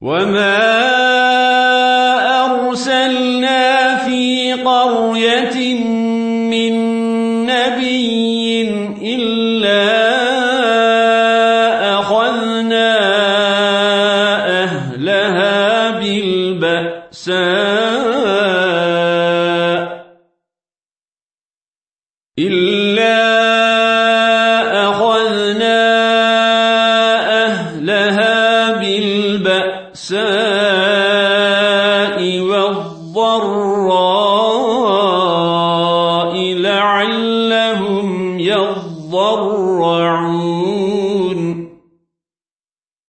وما أرسلنا في قرية من نبي إلا أخذنا أهلها بالبأساء إلا بالبأساء والضراء لعلهم يضرعون.